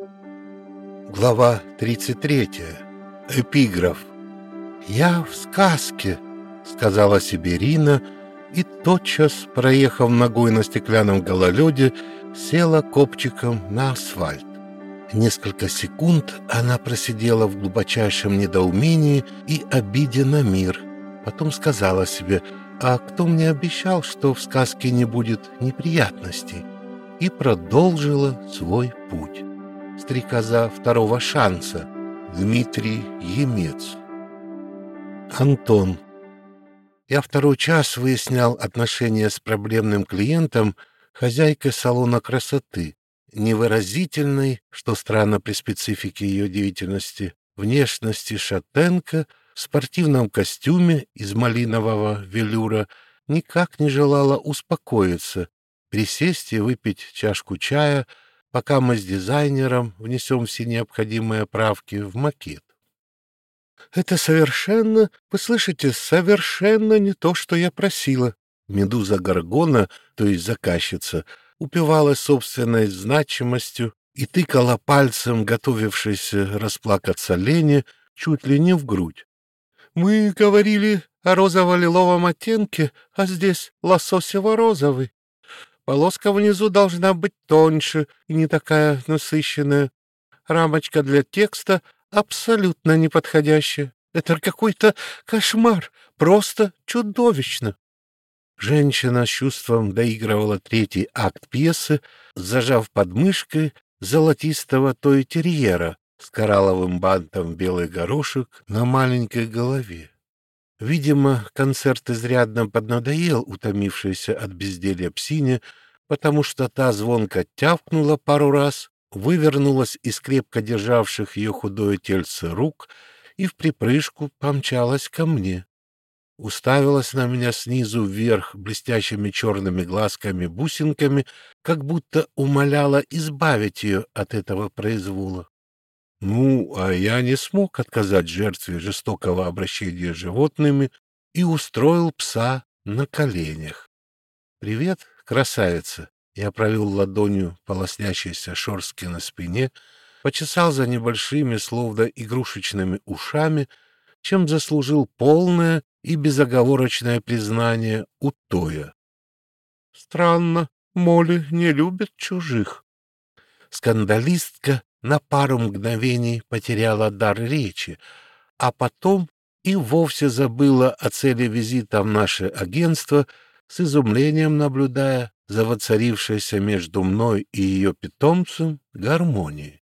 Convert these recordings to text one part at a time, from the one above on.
Глава 33. Эпиграф. «Я в сказке», — сказала себе Рина, и тотчас, проехав ногой на стеклянном гололеде, села копчиком на асфальт. Несколько секунд она просидела в глубочайшем недоумении и обиде на мир. Потом сказала себе, «А кто мне обещал, что в сказке не будет неприятностей?» И продолжила свой путь. Стрекоза второго шанса. Дмитрий Емец. Антон. Я второй час выяснял отношения с проблемным клиентом, хозяйкой салона красоты, невыразительной, что странно при специфике ее деятельности, внешности шатенка, в спортивном костюме из малинового велюра, никак не желала успокоиться, присесть и выпить чашку чая, пока мы с дизайнером внесем все необходимые правки в макет. «Это совершенно, вы слышите, совершенно не то, что я просила». Медуза Гаргона, то есть заказчица, упивалась собственной значимостью и тыкала пальцем, готовившейся расплакаться Лене, чуть ли не в грудь. «Мы говорили о розово-лиловом оттенке, а здесь лососево-розовый. Полоска внизу должна быть тоньше и не такая насыщенная. Рамочка для текста абсолютно неподходящая. Это какой-то кошмар, просто чудовищно. Женщина с чувством доигрывала третий акт пьесы, зажав под мышкой золотистого той-терьера с коралловым бантом белый горошек на маленькой голове. Видимо, концерт изрядно поднадоел утомившейся от безделья псине, потому что та звонко тявкнула пару раз, вывернулась из крепко державших ее худое тельце рук и в припрыжку помчалась ко мне уставилась на меня снизу вверх блестящими черными глазками-бусинками, как будто умоляла избавить ее от этого произвола. Ну, а я не смог отказать жертве жестокого обращения с животными и устроил пса на коленях. «Привет, красавица!» Я провел ладонью по лоснящейся на спине, почесал за небольшими, словно игрушечными ушами, чем заслужил полное и безоговорочное признание у Тоя. Странно, Молли не любит чужих. Скандалистка на пару мгновений потеряла дар речи, а потом и вовсе забыла о цели визита в наше агентство, с изумлением наблюдая за воцарившейся между мной и ее питомцем гармонией.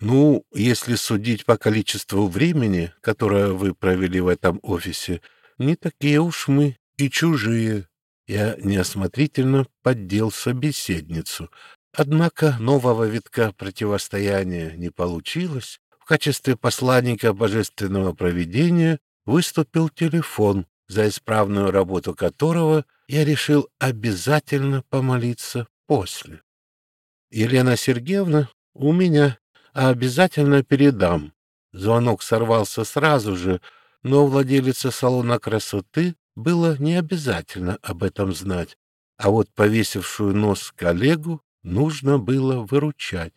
Ну, если судить по количеству времени, которое вы провели в этом офисе, не такие уж мы и чужие. Я неосмотрительно поддел собеседницу. Однако нового витка противостояния не получилось. В качестве посланника божественного провидения выступил телефон, за исправную работу которого я решил обязательно помолиться после. Елена Сергеевна, у меня а обязательно передам. Звонок сорвался сразу же, но владелице салона красоты было не обязательно об этом знать, а вот повесившую нос коллегу нужно было выручать.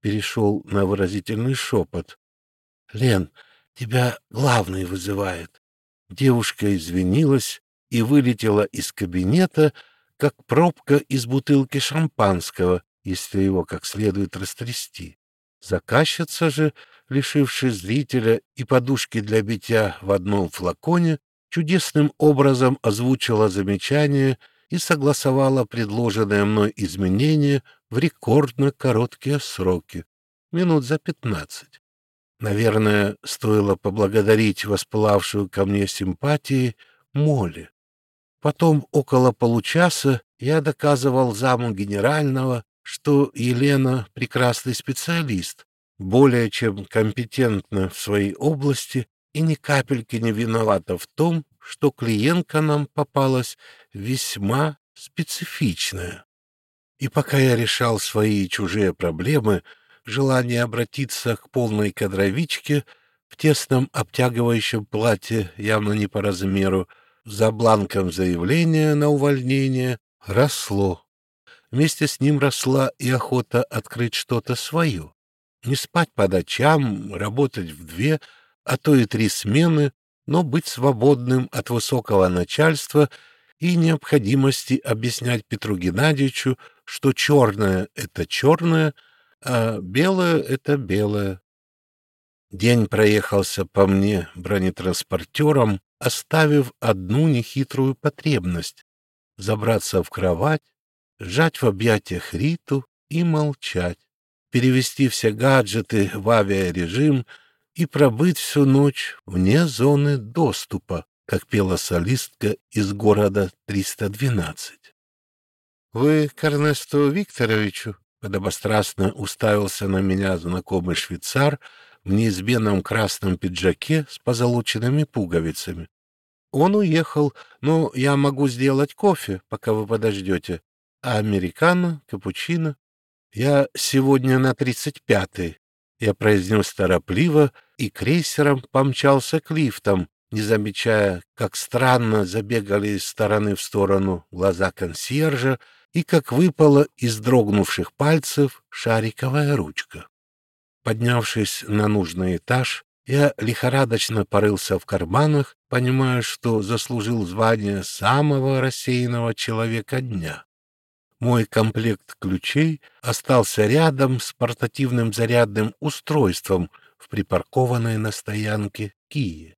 Перешел на выразительный шепот. — Лен, тебя главный вызывает. Девушка извинилась и вылетела из кабинета, как пробка из бутылки шампанского, если его как следует растрясти. Заказчица же, лишившись зрителя и подушки для битья в одном флаконе, чудесным образом озвучила замечание и согласовала предложенное мной изменение в рекордно короткие сроки, минут за пятнадцать. Наверное, стоило поблагодарить воспылавшую ко мне симпатии Молли. Потом около получаса я доказывал заму генерального, что Елена — прекрасный специалист, более чем компетентна в своей области и ни капельки не виновата в том, что клиентка нам попалась весьма специфичная. И пока я решал свои и чужие проблемы, желание обратиться к полной кадровичке в тесном обтягивающем платье явно не по размеру, за бланком заявления на увольнение росло. вместе с ним росла и охота открыть что-то свое. Не спать по ночам, работать в две, а то и три смены, но быть свободным от высокого начальства и необходимости объяснять Петру Геннадьевичу, что черное — это черное, а белое — это белое. День проехался по мне бронетранспортером, оставив одну нехитрую потребность — забраться в кровать, сжать в объятиях Риту и молчать, перевести все гаджеты в авиарежим и пробыть всю ночь вне зоны доступа, как пела солистка из города 312. — Вы к Эрнесту Викторовичу? — подобострастно уставился на меня знакомый швейцар — в неизменном красном пиджаке с позолоченными пуговицами. Он уехал, но я могу сделать кофе, пока вы подождете. А американо, капучино? Я сегодня на тридцать пятый. Я произнес торопливо и крейсером помчался к лифтам, не замечая, как странно забегали из стороны в сторону глаза консьержа и как выпала из дрогнувших пальцев шариковая ручка. Поднявшись на нужный этаж, я лихорадочно порылся в карманах, понимая, что заслужил звание самого рассеянного человека дня. Мой комплект ключей остался рядом с портативным зарядным устройством в припаркованной на стоянке Кие.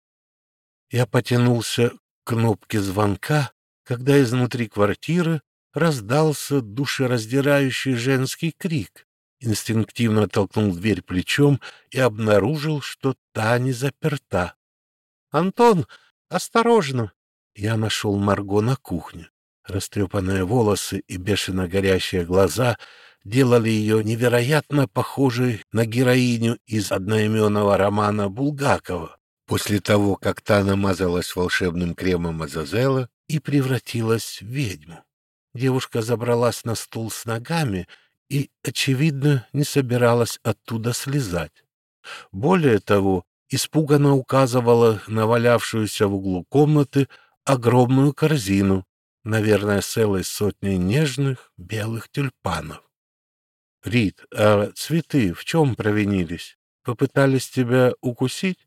Я потянулся к кнопке звонка, когда изнутри квартиры раздался душераздирающий женский крик инстинктивно толкнул дверь плечом и обнаружил, что та не заперта. — Антон, осторожно! Я нашел Марго на кухне. Растрепанные волосы и бешено горящие глаза делали ее невероятно похожей на героиню из одноименного романа Булгакова, после того, как та намазалась волшебным кремом Азазела и превратилась в ведьму. Девушка забралась на стул с ногами и, очевидно, не собиралась оттуда слезать. Более того, испуганно указывала на валявшуюся в углу комнаты огромную корзину, наверное, целой сотней нежных белых тюльпанов. — Рит, а цветы в чем провинились? Попытались тебя укусить?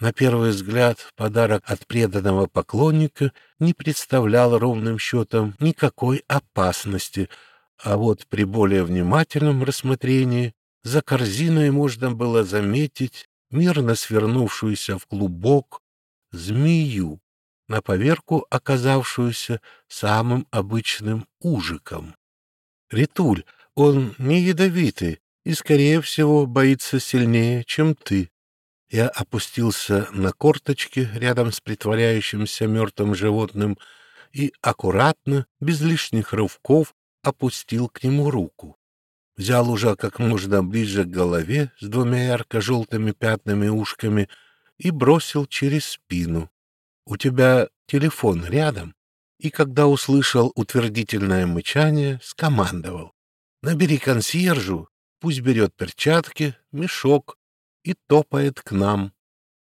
На первый взгляд, подарок от преданного поклонника не представлял ровным счетом никакой опасности — а вот при более внимательном рассмотрении за корзиной можно было заметить мирно свернувшуюся в клубок змею, на поверку оказавшуюся самым обычным ужиком. Ритуль, он не ядовитый и, скорее всего, боится сильнее, чем ты. Я опустился на корточки рядом с притворяющимся мертвым животным и аккуратно, без лишних рывков, опустил к нему руку. Взял уже как можно ближе к голове с двумя ярко-желтыми пятнами ушками и бросил через спину. «У тебя телефон рядом?» И когда услышал утвердительное мычание, скомандовал. «Набери консьержу, пусть берет перчатки, мешок и топает к нам».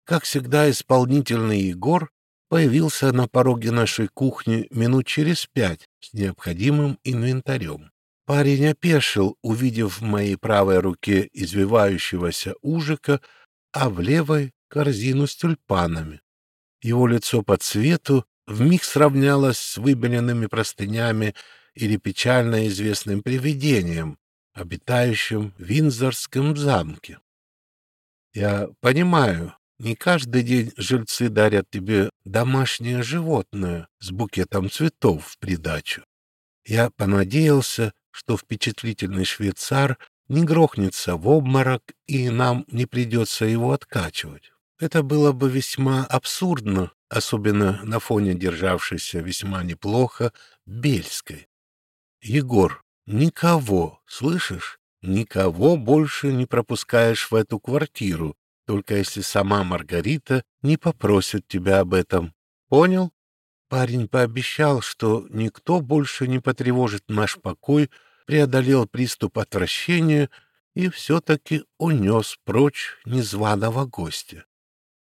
Как всегда, исполнительный Егор появился на пороге нашей кухни минут через пять с необходимым инвентарем. Парень опешил, увидев в моей правой руке извивающегося ужика, а в левой — корзину с тюльпанами. Его лицо по цвету вмиг сравнялось с выбеленными простынями или печально известным привидением, обитающим в Винзорском замке. Я понимаю, не каждый день жильцы дарят тебе домашнее животное с букетом цветов в придачу. Я понадеялся, что впечатлительный швейцар не грохнется в обморок, и нам не придется его откачивать. Это было бы весьма абсурдно, особенно на фоне державшейся весьма неплохо Бельской. Егор, никого, слышишь, никого больше не пропускаешь в эту квартиру, только если сама Маргарита не попросит тебя об этом. Понял? Парень пообещал, что никто больше не потревожит наш покой, преодолел приступ отвращения и все-таки унес прочь незваного гостя.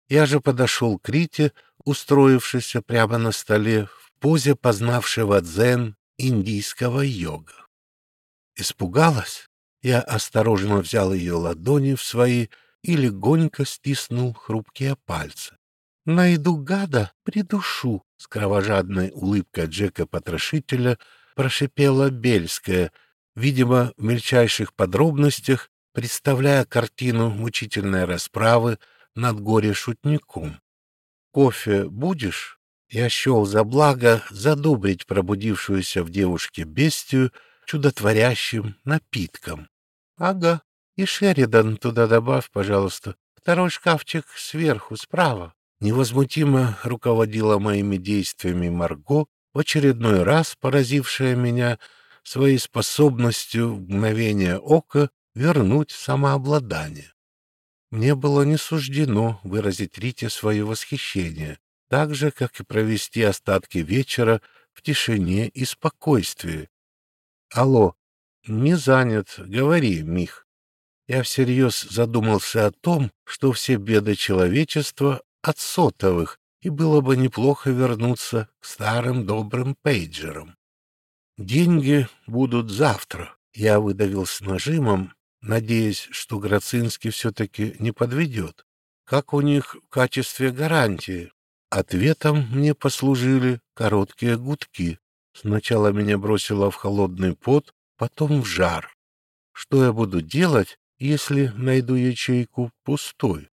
Я же подошел к Рите, устроившейся прямо на столе, в позе познавшего дзен индийского йога. Испугалась? Я осторожно взял ее ладони в свои и легонько стиснул хрупкие пальцы. «Найду гада, придушу!» С кровожадной улыбкой Джека-потрошителя прошипела Бельская, видимо, в мельчайших подробностях, представляя картину мучительной расправы над горе-шутником. «Кофе будешь?» Я счел за благо задобрить пробудившуюся в девушке бестию чудотворящим напитком. — Ага, и Шеридан туда добавь, пожалуйста. Второй шкафчик сверху, справа. Невозмутимо руководила моими действиями Марго, в очередной раз поразившая меня своей способностью в мгновение ока вернуть самообладание. Мне было не суждено выразить Рите свое восхищение, так же, как и провести остатки вечера в тишине и спокойствии. «Алло, не занят, говори, Мих». Я всерьез задумался о том, что все беды человечества от сотовых, и было бы неплохо вернуться к старым добрым пейджерам. «Деньги будут завтра», — я выдавил с нажимом, надеясь, что Грацинский все-таки не подведет. Как у них в качестве гарантии? Ответом мне послужили короткие гудки. Сначала меня бросило в холодный пот, потом в жар. Что я буду делать, если найду ячейку пустой?